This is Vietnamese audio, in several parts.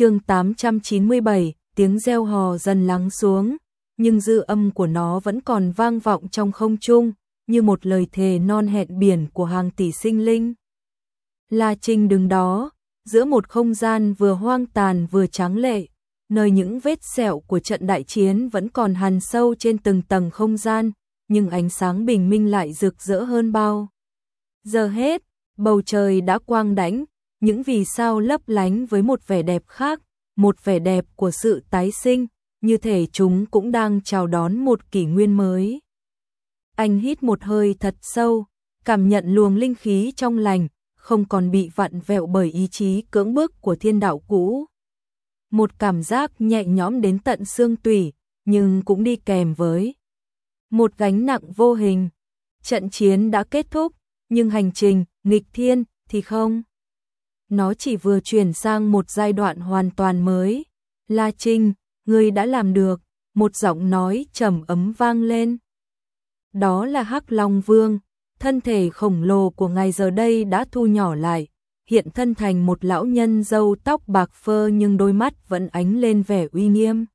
chương 897, tiếng reo hò dần lắng xuống, nhưng dư âm của nó vẫn còn vang vọng trong không trung, như một lời thề non hẹn biển của hàng tỷ sinh linh. La Trinh đứng đó, giữa một không gian vừa hoang tàn vừa trắng lệ, nơi những vết sẹo của trận đại chiến vẫn còn hằn sâu trên từng tầng không gian, nhưng ánh sáng bình minh lại rực rỡ hơn bao. Giờ hết, bầu trời đã quang đãnh, những vì sao lấp lánh với một vẻ đẹp khác, một vẻ đẹp của sự tái sinh, như thể chúng cũng đang chào đón một kỷ nguyên mới. Anh hít một hơi thật sâu, cảm nhận luồng linh khí trong lành, không còn bị vặn vẹo bởi ý chí cưỡng bức của thiên đạo cũ. Một cảm giác nhẹ nhõm đến tận xương tủy, nhưng cũng đi kèm với một gánh nặng vô hình. Trận chiến đã kết thúc, nhưng hành trình nghịch thiên thì không. Nó chỉ vừa chuyển sang một giai đoạn hoàn toàn mới. La Trinh, ngươi đã làm được, một giọng nói trầm ấm vang lên. Đó là Hắc Long Vương, thân thể khổng lồ của ngài giờ đây đã thu nhỏ lại, hiện thân thành một lão nhân râu tóc bạc phơ nhưng đôi mắt vẫn ánh lên vẻ uy nghiêm.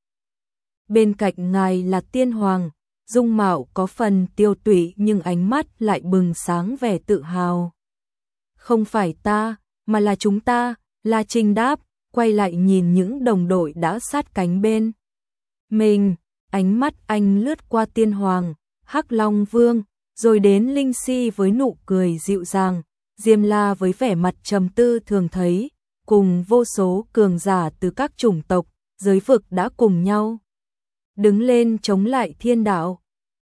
Bên cạnh ngài là tiên hoàng, dung mạo có phần tiêu tụy nhưng ánh mắt lại bừng sáng vẻ tự hào. Không phải ta, mà là chúng ta, là Trinh đáp, quay lại nhìn những đồng đội đã sát cánh bên. Mình, ánh mắt anh lướt qua tiên hoàng, hắc long vương, rồi đến linh si với nụ cười dịu dàng, diêm la với vẻ mặt trầm tư thường thấy, cùng vô số cường giả từ các chủng tộc, giới vực đã cùng nhau. Đứng lên chống lại thiên đạo.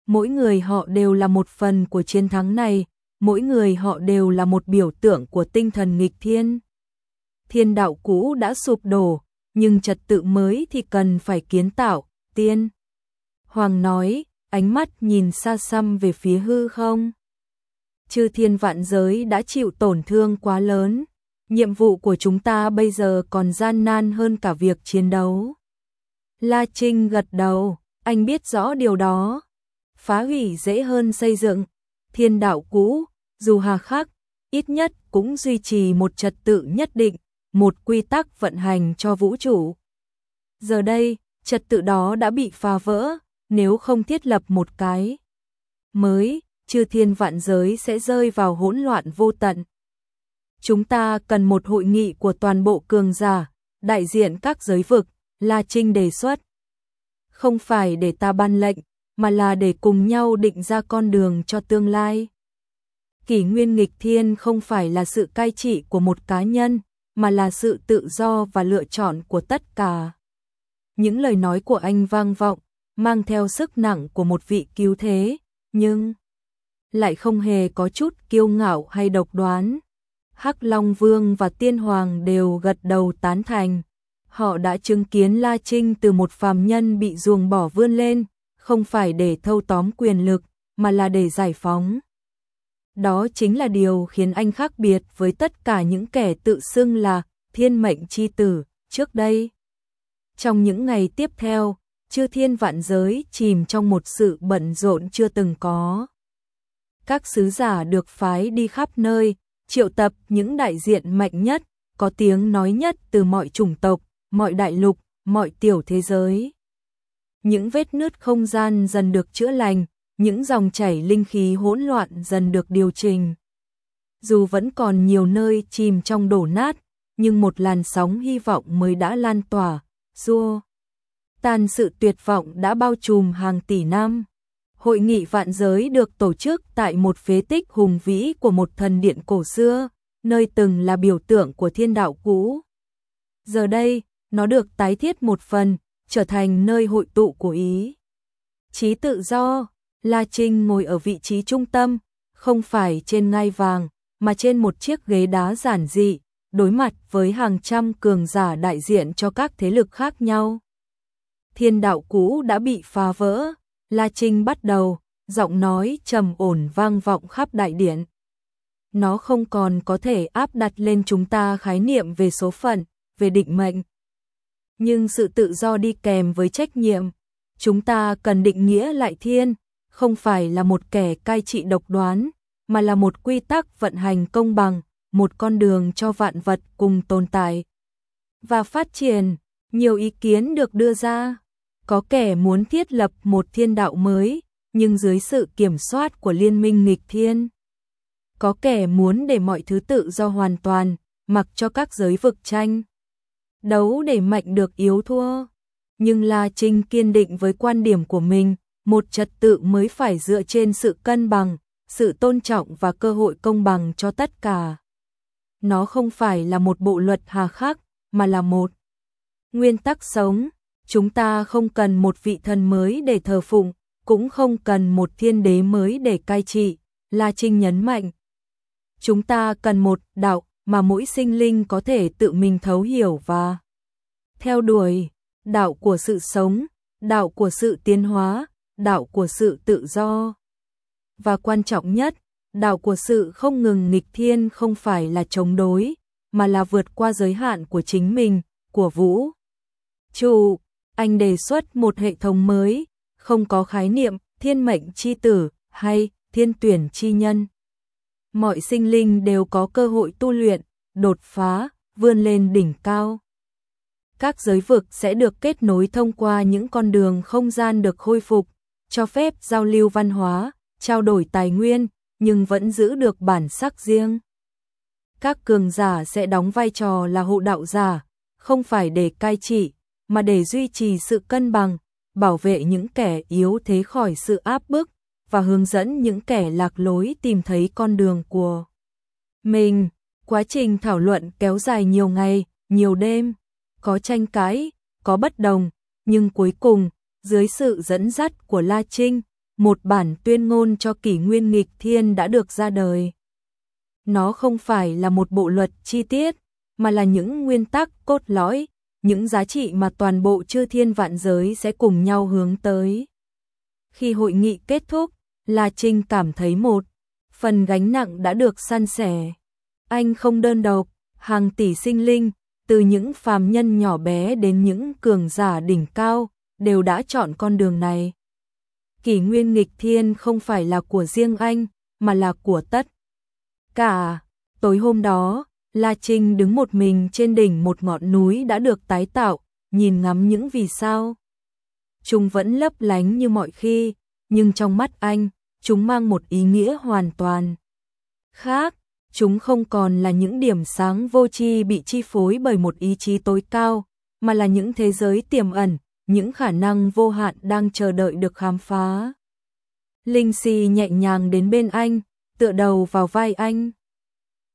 Mỗi người họ đều là một phần của chiến thắng này, mỗi người họ đều là một biểu tượng của tinh thần nghịch thiên. Thiên đạo cũ đã sụp đổ, nhưng trật tự mới thì cần phải kiến tạo, tiên. Hoàng nói, ánh mắt nhìn xa xăm về phía hư không. Chư thiên vạn giới đã chịu tổn thương quá lớn, nhiệm vụ của chúng ta bây giờ còn gian nan hơn cả việc chiến đấu. La Trinh gật đầu, anh biết rõ điều đó. Phá hủy dễ hơn xây dựng, thiên đạo cũ, dù hà khắc, ít nhất cũng duy trì một trật tự nhất định, một quy tắc vận hành cho vũ trụ. Giờ đây, trật tự đó đã bị phá vỡ, nếu không thiết lập một cái mới, chư thiên vạn giới sẽ rơi vào hỗn loạn vô tận. Chúng ta cần một hội nghị của toàn bộ cường giả, đại diện các giới vực, La Trinh đề xuất. Không phải để ta ban lệnh, mà là để cùng nhau định ra con đường cho tương lai. Kỷ nguyên nghịch thiên không phải là sự cai trị của một cá nhân, mà là sự tự do và lựa chọn của tất cả. Những lời nói của anh vang vọng, mang theo sức nặng của một vị cứu thế, nhưng lại không hề có chút kiêu ngạo hay độc đoán. Hắc Long Vương và Tiên Hoàng đều gật đầu tán thành. Họ đã chứng kiến La Trinh từ một phàm nhân bị ruồng bỏ vươn lên, không phải để thâu tóm quyền lực, mà là để giải phóng. Đó chính là điều khiến anh khác biệt với tất cả những kẻ tự xưng là thiên mệnh chi tử trước đây. Trong những ngày tiếp theo, chư thiên vạn giới chìm trong một sự bận rộn chưa từng có. Các sứ giả được phái đi khắp nơi, triệu tập những đại diện mạnh nhất, có tiếng nói nhất từ mọi chủng tộc, mọi đại lục, mọi tiểu thế giới. Những vết nứt không gian dần được chữa lành, những dòng chảy linh khí hỗn loạn dần được điều chỉnh. Dù vẫn còn nhiều nơi chìm trong đổ nát, nhưng một làn sóng hy vọng mới đã lan tỏa, xua. Tàn sự tuyệt vọng đã bao trùm hàng tỷ năm. Hội nghị vạn giới được tổ chức tại một phế tích hùng vĩ của một thần điện cổ xưa, nơi từng là biểu tượng của thiên đạo cũ. Giờ đây, nó được tái thiết một phần, trở thành nơi hội tụ của ý. Chí tự do, La Trinh ngồi ở vị trí trung tâm, không phải trên ngai vàng, mà trên một chiếc ghế đá giản dị, đối mặt với hàng trăm cường giả đại diện cho các thế lực khác nhau. Thiên đạo cũ đã bị phá vỡ, La Trinh bắt đầu, giọng nói trầm ổn vang vọng khắp đại điện. Nó không còn có thể áp đặt lên chúng ta khái niệm về số phận, về định mệnh. Nhưng sự tự do đi kèm với trách nhiệm, chúng ta cần định nghĩa lại thiên, không phải là một kẻ cai trị độc đoán, mà là một quy tắc vận hành công bằng, một con đường cho vạn vật cùng tồn tại. và phát triển, nhiều ý kiến được đưa ra. Có kẻ muốn thiết lập một thiên đạo mới, nhưng dưới sự kiểm soát của liên minh nghịch thiên. Có kẻ muốn để mọi thứ tự do hoàn toàn, mặc cho các giới vực tranh. Đấu để mạnh được yếu thua. Nhưng La Trinh kiên định với quan điểm của mình, một trật tự mới phải dựa trên sự cân bằng, sự tôn trọng và cơ hội công bằng cho tất cả. Nó không phải là một bộ luật hà khắc, mà là một nguyên tắc sống. Chúng ta không cần một vị thần mới để thờ phụng, cũng không cần một thiên đế mới để cai trị, La Trinh nhấn mạnh. Chúng ta cần một đạo mà mỗi sinh linh có thể tự mình thấu hiểu và theo đuổi, đạo của sự sống, đạo của sự tiến hóa, đạo của sự tự do. Và quan trọng nhất, đạo của sự không ngừng nghịch thiên không phải là chống đối, mà là vượt qua giới hạn của chính mình, của vũ. Chủ, anh đề xuất một hệ thống mới, không có khái niệm thiên mệnh chi tử hay thiên tuyển chi nhân. Mọi sinh linh đều có cơ hội tu luyện, đột phá, vươn lên đỉnh cao. Các giới vực sẽ được kết nối thông qua những con đường không gian được khôi phục, cho phép giao lưu văn hóa, trao đổi tài nguyên, nhưng vẫn giữ được bản sắc riêng. Các cường giả sẽ đóng vai trò là hộ đạo giả, không phải để cai trị, mà để duy trì sự cân bằng, bảo vệ những kẻ yếu thế khỏi sự áp bức và hướng dẫn những kẻ lạc lối tìm thấy con đường của mình. Quá trình thảo luận kéo dài nhiều ngày, nhiều đêm, có tranh cãi, có bất đồng, nhưng cuối cùng, dưới sự dẫn dắt của La Trinh, một bản tuyên ngôn cho kỷ nguyên nghịch thiên đã được ra đời. Nó không phải là một bộ luật chi tiết, mà là những nguyên tắc cốt lõi, những giá trị mà toàn bộ chư thiên vạn giới sẽ cùng nhau hướng tới. Khi hội nghị kết thúc, La Trinh cảm thấy một phần gánh nặng đã được san sẻ. Anh không đơn độc, hàng tỷ sinh linh, từ những phàm nhân nhỏ bé đến những cường giả đỉnh cao, đều đã chọn con đường này. Kỷ nguyên nghịch thiên không phải là của riêng anh, mà là của tất. Cả, tối hôm đó, La Trinh đứng một mình trên đỉnh một ngọn núi đã được tái tạo, nhìn ngắm những vì sao. Chúng vẫn lấp lánh như mọi khi, nhưng trong mắt anh, chúng mang một ý nghĩa hoàn toàn khác. Chúng không còn là những điểm sáng vô tri bị chi phối bởi một ý chí tối cao, mà là những thế giới tiềm ẩn, những khả năng vô hạn đang chờ đợi được khám phá. Linh Si nhẹ nhàng đến bên anh, tựa đầu vào vai anh.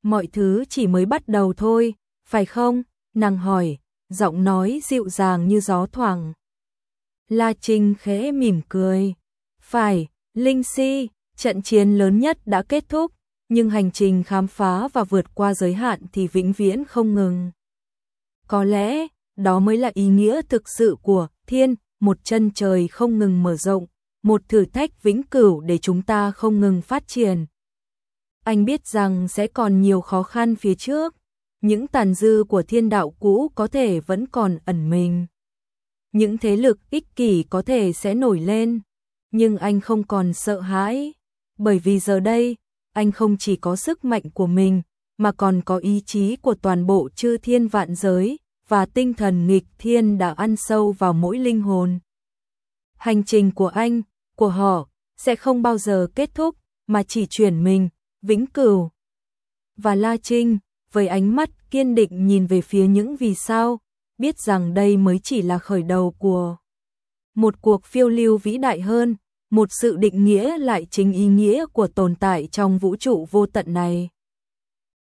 Mọi thứ chỉ mới bắt đầu thôi, phải không? Nàng hỏi, giọng nói dịu dàng như gió thoảng. La Trinh khẽ mỉm cười. Phải, Linh Si, trận chiến lớn nhất đã kết thúc, nhưng hành trình khám phá và vượt qua giới hạn thì vĩnh viễn không ngừng. Có lẽ, đó mới là ý nghĩa thực sự của thiên, một chân trời không ngừng mở rộng, một thử thách vĩnh cửu để chúng ta không ngừng phát triển. Anh biết rằng sẽ còn nhiều khó khăn phía trước, những tàn dư của thiên đạo cũ có thể vẫn còn ẩn mình. Những thế lực ích kỷ có thể sẽ nổi lên, nhưng anh không còn sợ hãi, bởi vì giờ đây, anh không chỉ có sức mạnh của mình, mà còn có ý chí của toàn bộ chư thiên vạn giới, và tinh thần nghịch thiên đã ăn sâu vào mỗi linh hồn. Hành trình của anh, của họ, sẽ không bao giờ kết thúc, mà chỉ chuyển mình, vĩnh cửu. Và La Trinh, với ánh mắt kiên định nhìn về phía những vì sao, biết rằng đây mới chỉ là khởi đầu của một cuộc phiêu lưu vĩ đại hơn, một sự định nghĩa lại chính ý nghĩa của tồn tại trong vũ trụ vô tận này.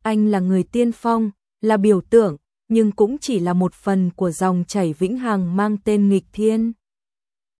Anh là người tiên phong, là biểu tượng, nhưng cũng chỉ là một phần của dòng chảy vĩnh hằng mang tên nghịch thiên.